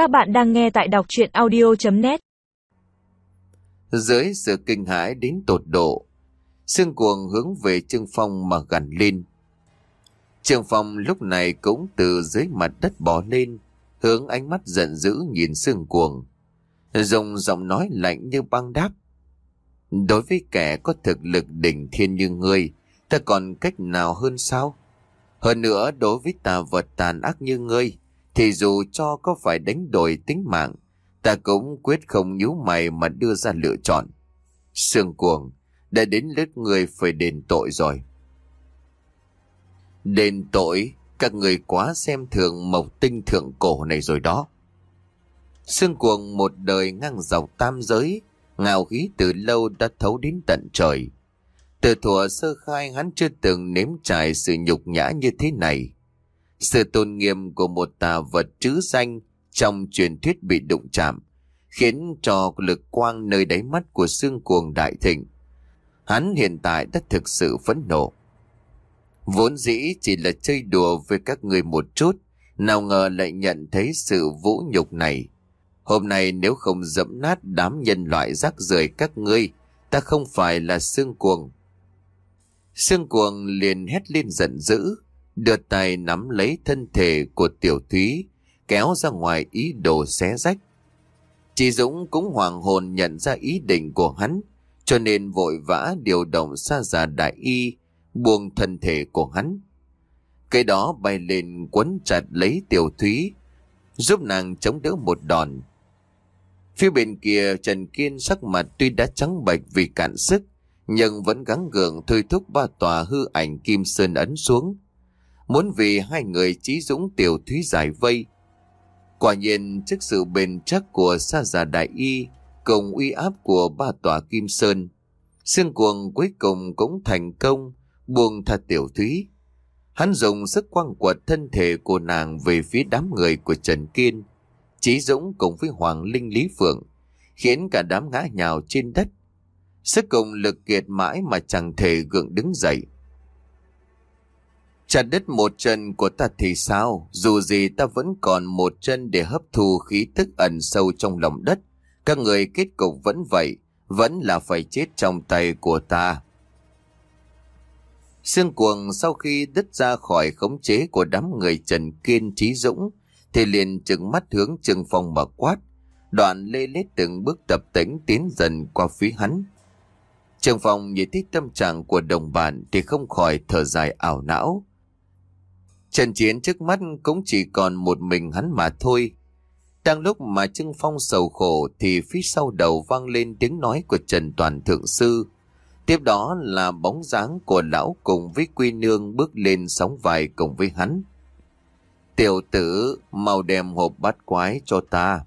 Các bạn đang nghe tại đọc chuyện audio.net Dưới sự kinh hãi đến tột độ, Sương cuồng hướng về Trương Phong mà gần lên. Trương Phong lúc này cũng từ dưới mặt đất bò lên, hướng ánh mắt giận dữ nhìn Sương cuồng. Dùng giọng nói lạnh như băng đáp. Đối với kẻ có thực lực đỉnh thiên như ngươi, ta còn cách nào hơn sao? Hơn nữa đối với tà vật tàn ác như ngươi, thì dù cho có phải đánh đổi tính mạng, ta cũng quyết không nhíu mày mà đưa ra lựa chọn. Sương cuồng, đã đến lúc người phải đền tội rồi. Đền tội, các người quá xem thường mộc tinh thượng cổ này rồi đó. Sương cuồng một đời ngang dọc tam giới, ngạo khí từ lâu đã thấu đến tận trời. Từ thuở sơ khai hắn chưa từng nếm trải sự nhục nhã như thế này. Sự tôn nghiêm của một tà vật trứ danh trong truyền thuyết bị đụng chạm, khiến cho lực quang nơi đáy mắt của xương cuồng đại thịnh. Hắn hiện tại đã thực sự phẫn nộ. Vốn dĩ chỉ là chơi đùa với các người một chút, nào ngờ lại nhận thấy sự vũ nhục này. Hôm nay nếu không dẫm nát đám nhân loại rác rưởi các ngươi, ta không phải là xương cuồng. Xương cuồng liền hét lên giận dữ, đưa tay nắm lấy thân thể của tiểu thúy, kéo ra ngoài ý đồ xé rách. Chị Dũng cũng hoàng hồn nhận ra ý định của hắn, cho nên vội vã điều động xa giả đại y, buông thân thể của hắn. Cái đó bay lên quấn chặt lấy tiểu thúy, giúp nàng chống đỡ một đòn. Phía bên kia Trần Kiên sắc mặt tuy đã trắng bệch vì cạn sức, nhưng vẫn gắng gượng thôi thúc ba tòa hư ảnh Kim Sơn ấn xuống. Muốn vì hai người trí dũng tiểu thúy giải vây. Quả nhiên trước sự bền chắc của sa già đại y cùng uy áp của ba tòa Kim Sơn, xương cuồng cuối cùng cũng thành công buông tha tiểu thúy. Hắn dùng sức quăng quật thân thể của nàng về phía đám người của Trần Kiên, Chí Dũng cùng với Hoàng Linh Lý Phượng, khiến cả đám ngã nhào trên đất. Sức cùng lực kiệt mãi mà chẳng thể gượng đứng dậy. Chặt đứt một chân của ta thì sao? Dù gì ta vẫn còn một chân để hấp thu khí tức ẩn sâu trong lòng đất. Các người kết cục vẫn vậy, vẫn là phải chết trong tay của ta. Sương cuồng sau khi đứt ra khỏi khống chế của đám người Trần Kiên Trí Dũng, thì liền trừng mắt hướng Trừng Phong mà quát. Đoạn lê lết từng bước tập tĩnh tiến dần qua phía hắn. trường Phong nhìn thấy tâm trạng của đồng bạn thì không khỏi thở dài ảo não. Trận chiến trước mắt cũng chỉ còn một mình hắn mà thôi. Đang lúc mà Trưng Phong sầu khổ thì phía sau đầu vang lên tiếng nói của Trần Toàn Thượng Sư. Tiếp đó là bóng dáng của lão cùng với Quy Nương bước lên sóng vai cùng với hắn. Tiểu tử, mau đem hộp bát quái cho ta.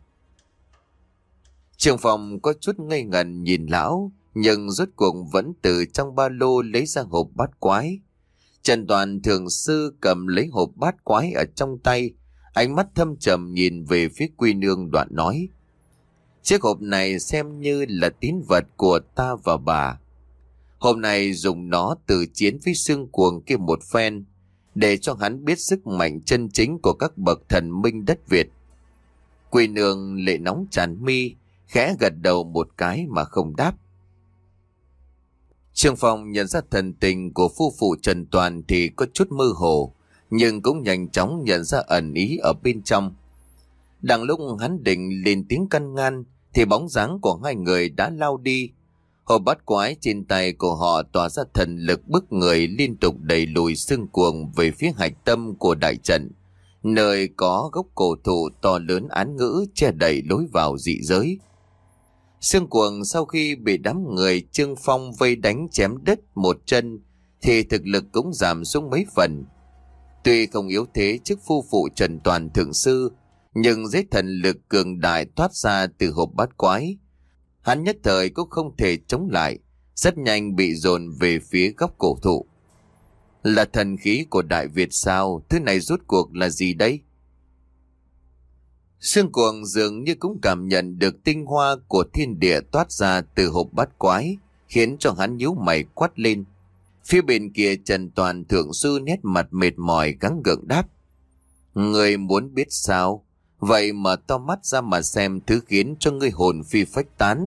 Trường phòng có chút ngây ngần nhìn lão, nhưng rốt cuộc vẫn từ trong ba lô lấy ra hộp bát quái. Trần Toàn thường sư cầm lấy hộp bát quái ở trong tay, ánh mắt thâm trầm nhìn về phía quy nương đoạn nói. Chiếc hộp này xem như là tín vật của ta và bà. Hôm nay dùng nó từ chiến với xương cuồng kia một phen, để cho hắn biết sức mạnh chân chính của các bậc thần minh đất Việt. Quy nương lệ nóng tràn mi, khẽ gật đầu một cái mà không đáp. Trương Phong nhận ra thần tình của phu phụ Trần Toàn thì có chút mơ hồ, nhưng cũng nhanh chóng nhận ra ẩn ý ở bên trong. Đang lúc hắn định lên tiếng căn ngăn, thì bóng dáng của hai người đã lao đi. Hồ bắt quái trên tay của họ tỏa ra thần lực bức người liên tục đẩy lùi xương cuồng về phía hạch tâm của đại trận, nơi có gốc cổ thụ to lớn án ngữ che đẩy lối vào dị giới. Sương cuồng sau khi bị đám người Trương Phong vây đánh chém đứt một chân thì thực lực cũng giảm xuống mấy phần. Tuy không yếu thế trước phu phụ Trần Toàn Thượng Sư, nhưng dưới thần lực cường đại thoát ra từ hộp bát quái. Hắn nhất thời cũng không thể chống lại, rất nhanh bị dồn về phía góc cổ thụ. Là thần khí của Đại Việt sao? Thứ này rốt cuộc là gì đấy? Sương cuồng dường như cũng cảm nhận được tinh hoa của thiên địa toát ra từ hộp bát quái, khiến cho hắn nhíu mày quát lên. Phía bên kia Trần Toàn Thượng Sư nét mặt mệt mỏi gắng gượng đáp. Người muốn biết sao? Vậy mà to mắt ra mà xem thứ khiến cho ngươi hồn phi phách tán.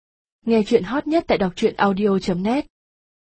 Nghe chuyện hot nhất tại đọc truyện audio.net